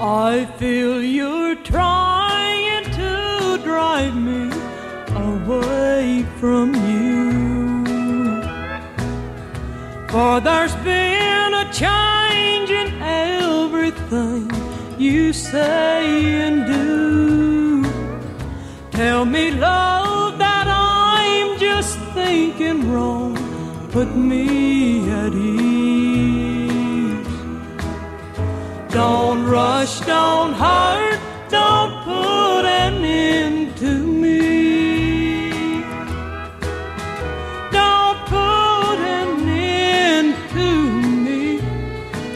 I feel you're trying to drive me away from you. For there's been a change in everything you say and do. Tell me, love, that I'm just thinking wrong. Put me at ease. Don't rush, don't hurt, don't put an end to me. Don't put an end to me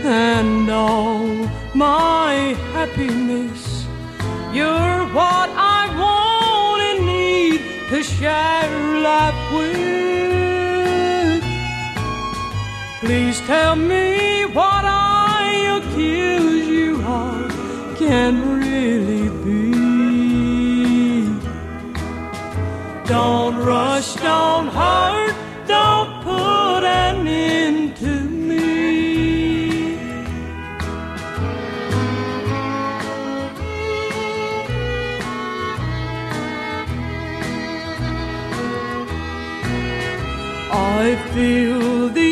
and all my happiness. You're what I want and need to share life with. Please tell me what I accuse you of can really be. Don't rush, don't hurt, don't put an end to me. I feel the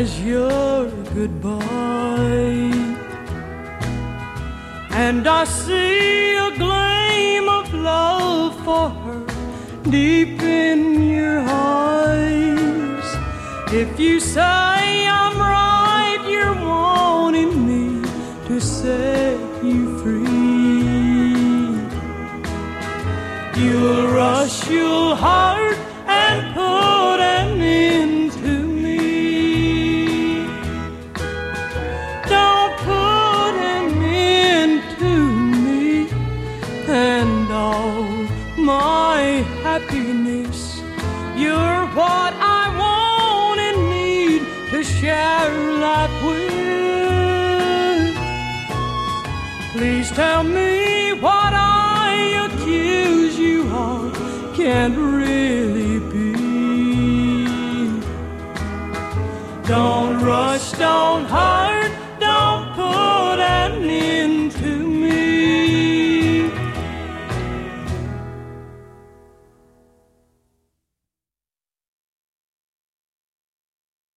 as your goodbye. And I see a gleam of love for her deep in your eyes. If you say I'm right, you're wanting me to set you free. You'll rush, your heart and put an end my happiness. You're what I want and need to share life with. Please tell me what I accuse you of can't really be. Don't rush, don't hurry.